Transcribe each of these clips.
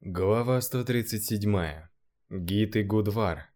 Глава 137. Гид и Гудвар.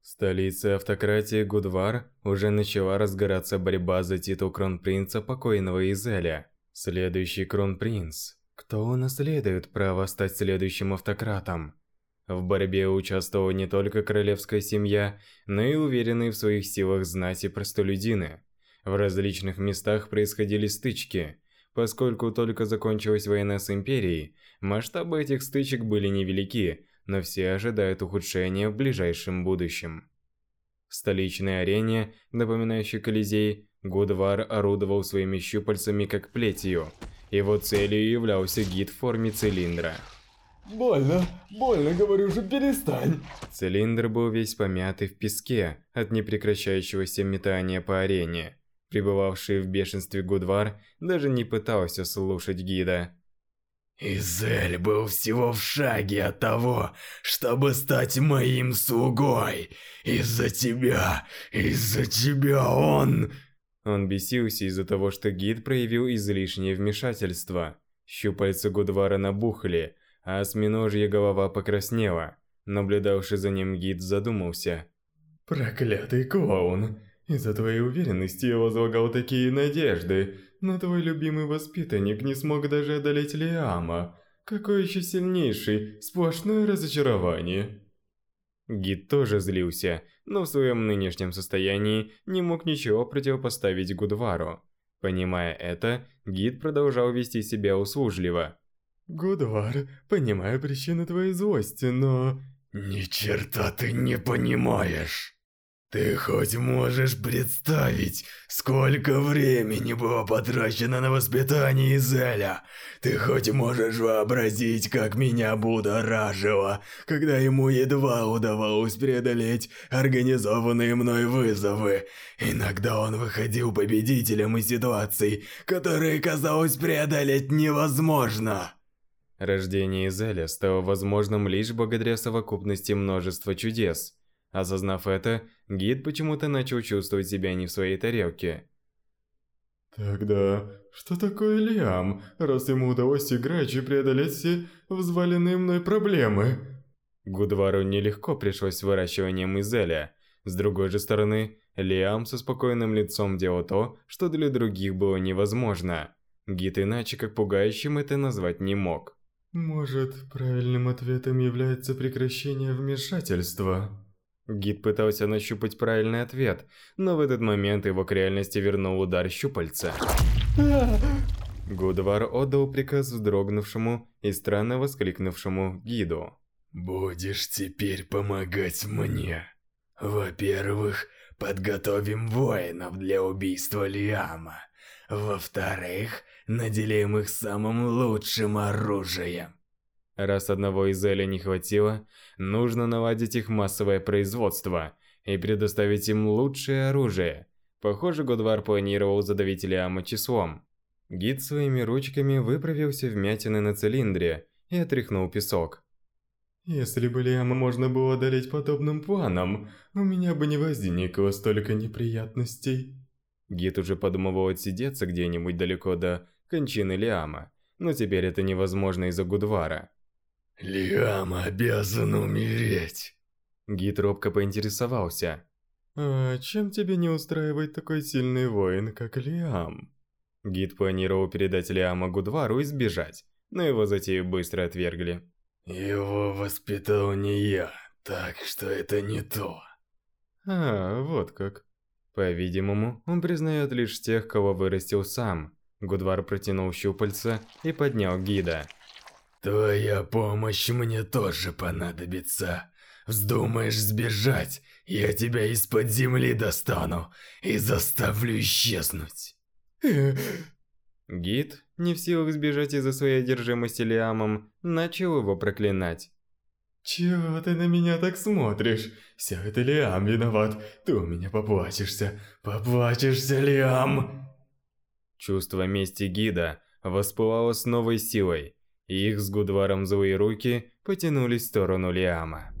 В столице автократии Гудвар уже начала разгораться борьба за титул кронпринца покойного Изеля. Следующий кронпринц. Кто унаследует право стать следующим автократом? В борьбе участвовала не только королевская семья, но и уверенные в своих силах знати простолюдины. В различных местах происходили стычки. Поскольку только закончилась война с Империей, Масштабы этих стычек были невелики, но все ожидают ухудшения в ближайшем будущем. В столичной арене, напоминающей Колизей, Гудвар орудовал своими щупальцами как плетью. Его целью являлся гид в форме цилиндра. Больно, больно, говорю же, перестань. Цилиндр был весь помятый в песке от непрекращающегося метания по арене. Пребывавший в бешенстве Гудвар даже не пытался слушать гида. Изель был всего в шаге от того, чтобы стать моим слугой. Из-за тебя, из-за тебя он... Он бесился из-за того, что гид проявил излишнее вмешательство. Щупальца Гудвара набухли, а осьминожья голова покраснела. Наблюдавший за ним гид задумался. «Проклятый клоун! Из-за твоей уверенности я возлагал такие надежды, но твой любимый воспитанник не смог даже одолеть Лиама. Какой еще сильнейший, сплошное разочарование. Гид тоже злился, но в своем нынешнем состоянии не мог ничего противопоставить Гудвару. Понимая это, гид продолжал вести себя услужливо. «Гудвар, понимаю причину твоей злости, но...» «Ни черта ты не понимаешь!» Ты хоть можешь представить, сколько времени было потрачено на воспитание Изеля? Ты хоть можешь вообразить, как меня будоражило, когда ему едва удавалось преодолеть организованные мной вызовы. Иногда он выходил победителем из ситуаций, которые казалось преодолеть невозможно. Рождение Изеля стало возможным лишь благодаря совокупности множества чудес – Осознав это, гид почему-то начал чувствовать себя не в своей тарелке. Тогда, что такое Лиам, раз ему удалось играть и преодолеть все взваленные мной проблемы? Гудвару нелегко пришлось с выращиванием Изеля. С другой же стороны, Лиам со спокойным лицом делал то, что для других было невозможно. Гид иначе как пугающим это назвать не мог. Может, правильным ответом является прекращение вмешательства? Гид пытался нащупать правильный ответ, но в этот момент его к реальности вернул удар щупальца. Гудвар отдал приказ вздрогнувшему и странно воскликнувшему гиду. «Будешь теперь помогать мне. Во-первых, подготовим воинов для убийства Лиама. Во-вторых, наделим их самым лучшим оружием. Раз одного из Эля не хватило, нужно наладить их массовое производство и предоставить им лучшее оружие. Похоже, Годвар планировал задавить Лиама числом. Гид своими ручками выправился вмятины на цилиндре и отряхнул песок. Если бы Лиама можно было одолеть подобным планом, у меня бы не возникло столько неприятностей. Гид уже подумывал отсидеться где-нибудь далеко до кончины Лиама, но теперь это невозможно из-за Гудвара. Лиам обязан умереть. Гид робко поинтересовался. «А чем тебе не устраивает такой сильный воин, как Лиам?» Гид планировал передать Лиама Гудвару и сбежать, но его затею быстро отвергли. «Его воспитал не я, так что это не то». «А, вот как». По-видимому, он признает лишь тех, кого вырастил сам. Гудвар протянул щупальца и поднял гида. Твоя помощь мне тоже понадобится. Вздумаешь сбежать, я тебя из-под земли достану и заставлю исчезнуть. Гид, не в силах сбежать из-за своей одержимости Лиамом, начал его проклинать. «Чего ты на меня так смотришь? Все это Лиам виноват. Ты у меня поплачешься. Поплачешься, Лиам!» Чувство мести гида воспылало с новой силой. Их с Гудваром злые руки потянулись в сторону Лиама.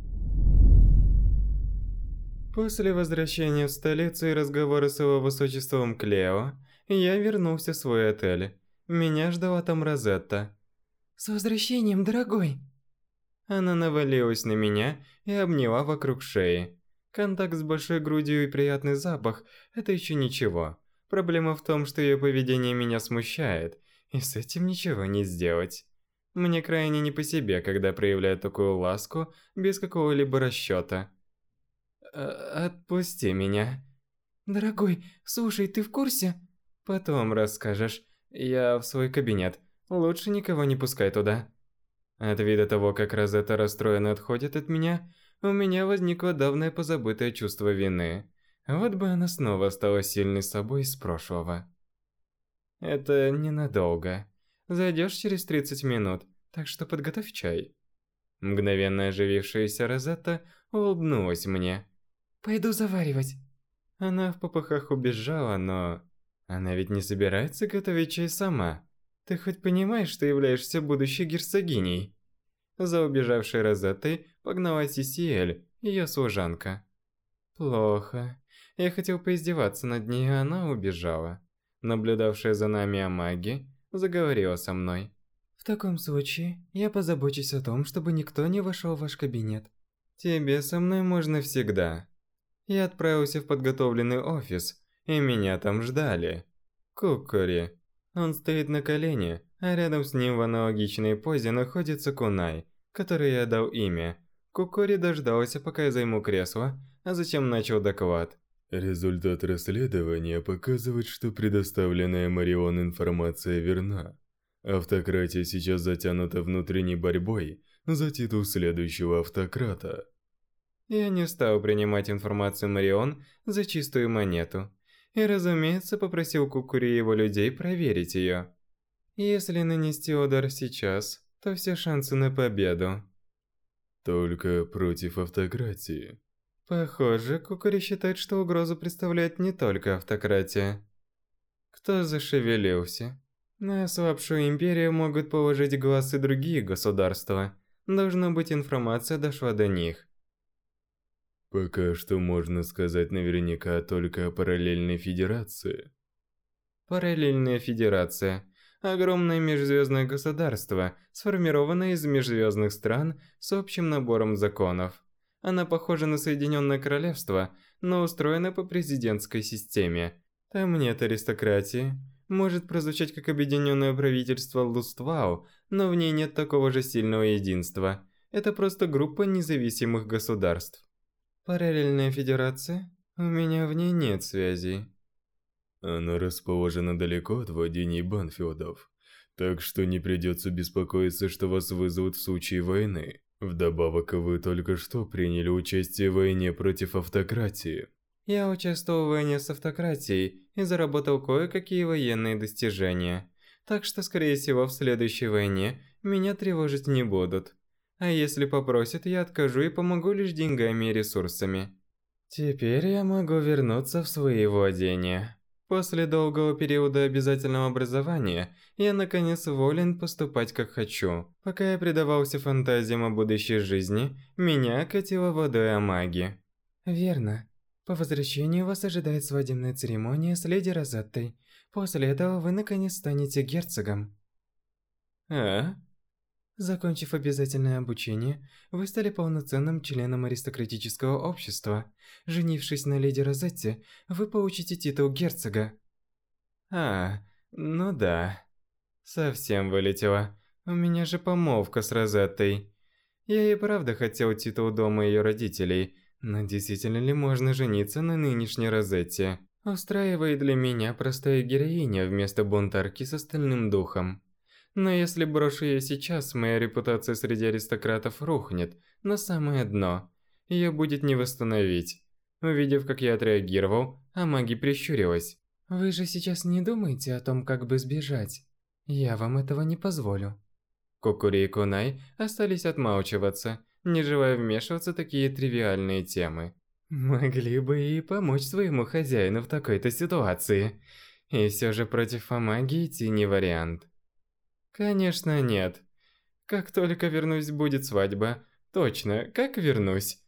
После возвращения в столицу и разговора с его высочеством Клео, я вернулся в свой отель. Меня ждала там Розетта. С возвращением, дорогой! Она навалилась на меня и обняла вокруг шеи. Контакт с большой грудью и приятный запах – это еще ничего. Проблема в том, что ее поведение меня смущает, и с этим ничего не сделать. Мне крайне не по себе, когда проявляют такую ласку без какого-либо расчета. «Э, «Отпусти меня». «Дорогой, слушай, ты в курсе?» «Потом расскажешь. Я в свой кабинет. Лучше никого не пускай туда». От вида того, как Розетта расстроенно отходит от меня, у меня возникло давное позабытое чувство вины. Вот бы она снова стала сильной собой из прошлого. Это ненадолго. Зайдешь через 30 минут, так что подготовь чай. Мгновенно оживившаяся Розетта улыбнулась мне. Пойду заваривать. Она в попыхах убежала, но... Она ведь не собирается готовить чай сама. Ты хоть понимаешь, что являешься будущей герцогиней? За убежавшей Розеттой погналась Исиэль, ее служанка. Плохо. Я хотел поиздеваться над ней, а она убежала. Наблюдавшая за нами Амаги заговорила со мной. В таком случае, я позабочусь о том, чтобы никто не вошел в ваш кабинет. Тебе со мной можно всегда. Я отправился в подготовленный офис, и меня там ждали. Кукури. Он стоит на колене, а рядом с ним в аналогичной позе находится Кунай, которой я дал имя. Кукури дождался, пока я займу кресло, а затем начал доклад. Результат расследования показывает, что предоставленная Марион информация верна. Автократия сейчас затянута внутренней борьбой за титул следующего автократа. Я не стал принимать информацию Марион за чистую монету и, разумеется, попросил Кукури и его людей проверить ее. Если нанести удар сейчас, то все шансы на победу. Только против автократии. Похоже, Кукури считает, что угрозу представляет не только автократия. Кто зашевелился? На ослабшую империю могут положить глаз и другие государства. Должно быть, информация дошла до них. Пока что можно сказать наверняка только о параллельной федерации. Параллельная федерация – огромное межзвездное государство, сформированное из межзвездных стран с общим набором законов. Она похожа на Соединенное Королевство, но устроена по президентской системе. Там нет аристократии. Может прозвучать как объединенное правительство Луствау, но в ней нет такого же сильного единства. Это просто группа независимых государств. Параллельная федерация? У меня в ней нет связей. Она расположена далеко от владений Банфилдов, так что не придется беспокоиться, что вас вызовут в случае войны. Вдобавок, вы только что приняли участие в войне против автократии. Я участвовал в войне с автократией и заработал кое-какие военные достижения. Так что, скорее всего, в следующей войне меня тревожить не будут. А если попросят, я откажу и помогу лишь деньгами и ресурсами. Теперь я могу вернуться в свои владения. После долгого периода обязательного образования, я наконец волен поступать как хочу. Пока я предавался фантазиям о будущей жизни, меня катило водой о маги. Верно. По возвращению вас ожидает свадебная церемония с леди Розеттой. После этого вы наконец станете герцогом. А? Закончив обязательное обучение, вы стали полноценным членом аристократического общества. Женившись на леди Розетте, вы получите титул герцога. А, ну да. Совсем вылетело. У меня же помолвка с Розеттой. Я и правда хотел титул дома ее родителей, но действительно ли можно жениться на нынешней Розетте? Устраивает ли меня простая героиня вместо бунтарки с остальным духом? Но если брошу ее сейчас, моя репутация среди аристократов рухнет на самое дно. Ее будет не восстановить. Увидев, как я отреагировал, Амаги прищурилась. «Вы же сейчас не думаете о том, как бы сбежать? Я вам этого не позволю». Кукури и Кунай остались отмалчиваться, не желая вмешиваться в такие тривиальные темы. Могли бы и помочь своему хозяину в такой-то ситуации. И все же против Амаги идти не вариант. Конечно, нет. Как только вернусь, будет свадьба. Точно, как вернусь?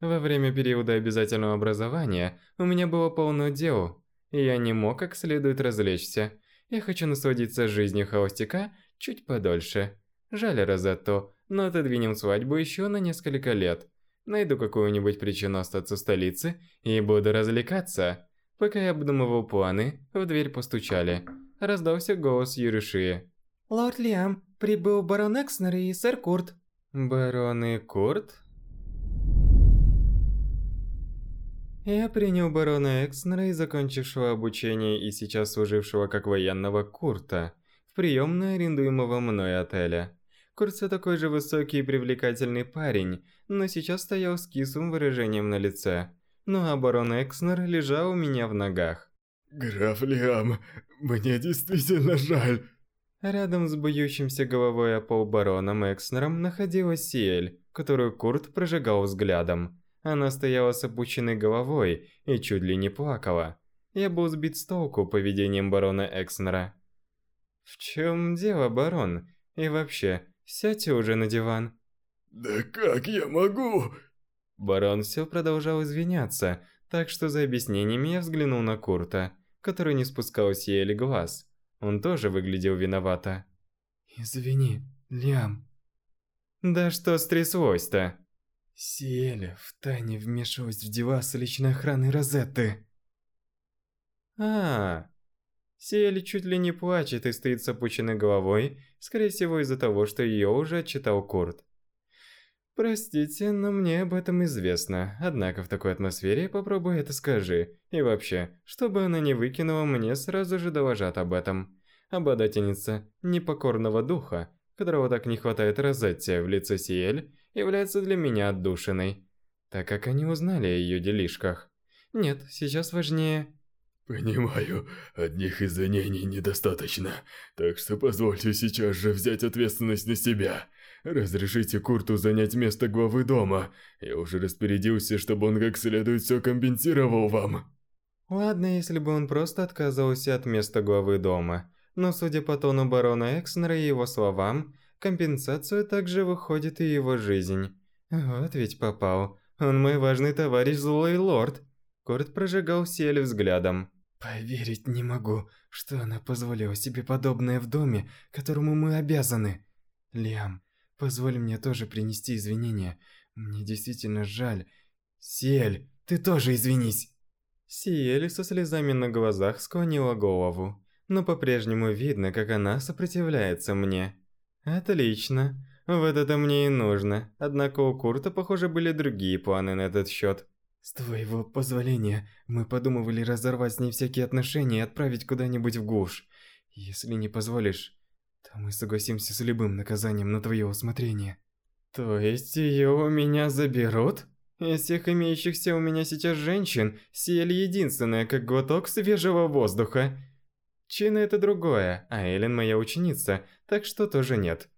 Во время периода обязательного образования у меня было полно дел, и я не мог как следует развлечься. Я хочу насладиться жизнью холостяка чуть подольше. Жаль Розетту, но отодвинем свадьбу еще на несколько лет. Найду какую-нибудь причину остаться в столице и буду развлекаться. Пока я обдумывал планы, в дверь постучали. Раздался голос Юриши. «Лорд Лиам, прибыл барон Экснер и сэр Курт». «Барон и Курт?» Я принял барона Экснера и закончившего обучение и сейчас служившего как военного Курта в приемной арендуемого мной отеля. Курт все такой же высокий и привлекательный парень, но сейчас стоял с кислым выражением на лице. Ну а барон Экснер лежал у меня в ногах. «Граф Лиам, мне действительно жаль». Рядом с бьющимся головой о пол бароном Экснером находилась Сиэль, которую Курт прожигал взглядом. Она стояла с опущенной головой и чуть ли не плакала. Я был сбит с толку поведением барона Экснера. «В чем дело, барон? И вообще, сядьте уже на диван». «Да как я могу?» Барон все продолжал извиняться, так что за объяснениями я взглянул на Курта, который не спускал с Еле глаз. Он тоже выглядел виновато. «Извини, Лиам». «Да что стряслось-то?» Сиэля втайне вмешивалась в дела с личной охраной Розетты. А, -а, -а. Сиэль чуть ли не плачет и стоит с опущенной головой, скорее всего из-за того, что ее уже отчитал Курт. Простите, но мне об этом известно, однако в такой атмосфере попробуй это скажи. И вообще, чтобы она не выкинула, мне сразу же доложат об этом. Обладательница непокорного духа, которого так не хватает Розетте в лице Сиэль, является для меня отдушиной, так как они узнали о ее делишках. Нет, сейчас важнее... Понимаю, одних извинений недостаточно, так что позвольте сейчас же взять ответственность на себя. Разрешите Курту занять место главы дома. Я уже распорядился, чтобы он как следует все компенсировал вам. Ладно, если бы он просто отказывался от места главы дома. Но судя по тону барона Экснера и его словам, компенсацию также выходит и его жизнь. Вот ведь попал. Он мой важный товарищ Злой Лорд. Курт прожигал Сель взглядом. Поверить не могу, что она позволила себе подобное в доме, которому мы обязаны. Лиам, позволь мне тоже принести извинения. Мне действительно жаль. Сель, ты тоже извинись. Сиэль со слезами на глазах склонила голову, но по-прежнему видно, как она сопротивляется мне. Отлично. Вот это мне и нужно. Однако у Курта, похоже, были другие планы на этот счет. С твоего позволения, мы подумывали разорвать с ней всякие отношения и отправить куда-нибудь в глушь. Если не позволишь, то мы согласимся с любым наказанием на твое усмотрение. То есть ее у меня заберут? Из всех имеющихся у меня сейчас женщин, Сиэль единственная, как глоток свежего воздуха. Чина это другое, а Элен моя ученица, так что тоже нет.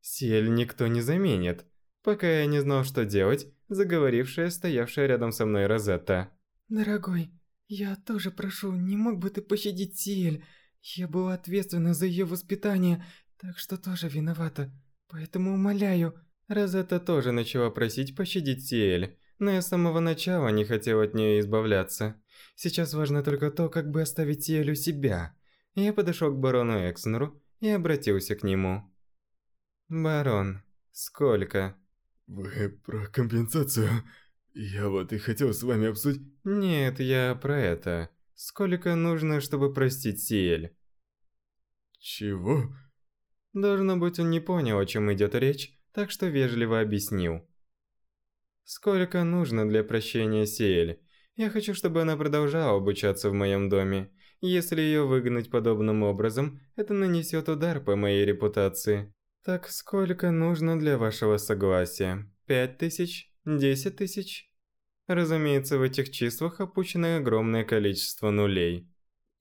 Сель никто не заменит. Пока я не знал, что делать, заговорившая, стоявшая рядом со мной Розетта. «Дорогой, я тоже прошу, не мог бы ты пощадить Сиэль? Я была ответственна за ее воспитание, так что тоже виновата. Поэтому умоляю». Розетта тоже начала просить пощадить Сиэль, но я с самого начала не хотел от нее избавляться. Сейчас важно только то, как бы оставить Сиэль у себя. Я подошел к барону Экснеру и обратился к нему. «Барон, сколько?» «Вы про компенсацию? Я вот и хотел с вами обсудить...» «Нет, я про это. Сколько нужно, чтобы простить Сиэль?» «Чего?» Должно быть, он не понял, о чем идет речь, так что вежливо объяснил. «Сколько нужно для прощения Сиэль? Я хочу, чтобы она продолжала обучаться в моем доме. Если ее выгнать подобным образом, это нанесет удар по моей репутации. Так сколько нужно для вашего согласия? Пять тысяч? Десять тысяч? Разумеется, в этих числах опущено огромное количество нулей.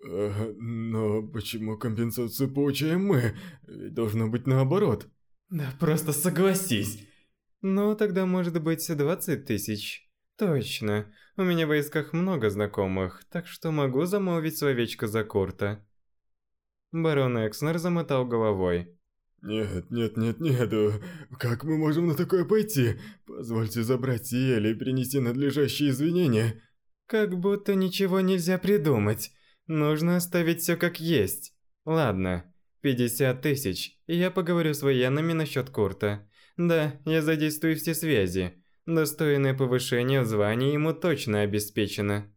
Но почему компенсацию получаем мы? Ведь должно быть наоборот. Да просто согласись. Ну, тогда может быть 20 тысяч. Точно. У меня в войсках много знакомых, так что могу замолвить словечко за Курта. Барон Экснер замотал головой. «Нет, нет, нет, нет, как мы можем на такое пойти? Позвольте забрать Сиэли и принести надлежащие извинения». «Как будто ничего нельзя придумать. Нужно оставить все как есть. Ладно, 50 тысяч, и я поговорю с военными насчет Курта. Да, я задействую все связи. Достойное повышение в звании ему точно обеспечено.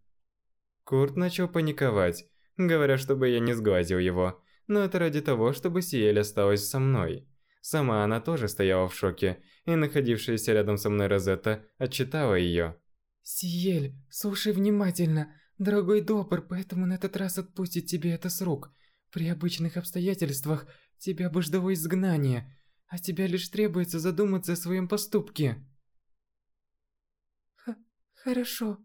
Курт начал паниковать, говоря, чтобы я не сглазил его. Но это ради того, чтобы Сиэль осталась со мной. Сама она тоже стояла в шоке, и находившаяся рядом со мной Розетта отчитала ее. «Сиэль, слушай внимательно. Дорогой Добр, поэтому на этот раз отпустит тебе это с рук. При обычных обстоятельствах тебя бы ждало изгнание, а тебя лишь требуется задуматься о своем поступке». Х «Хорошо».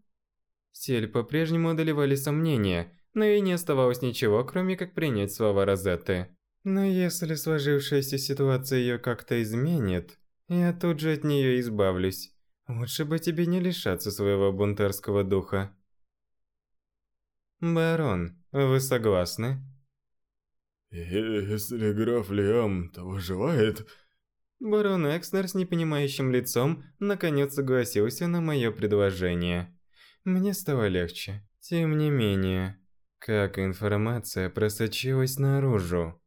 Сель по-прежнему одолевали сомнения, но и не оставалось ничего, кроме как принять слова Розетты. Но если сложившаяся ситуация ее как-то изменит, я тут же от нее избавлюсь. Лучше бы тебе не лишаться своего бунтарского духа. Барон, вы согласны? Если граф Лиам того желает... Барон Экснер с непонимающим лицом наконец согласился на мое предложение. Мне стало легче. Тем не менее, как информация просочилась наружу?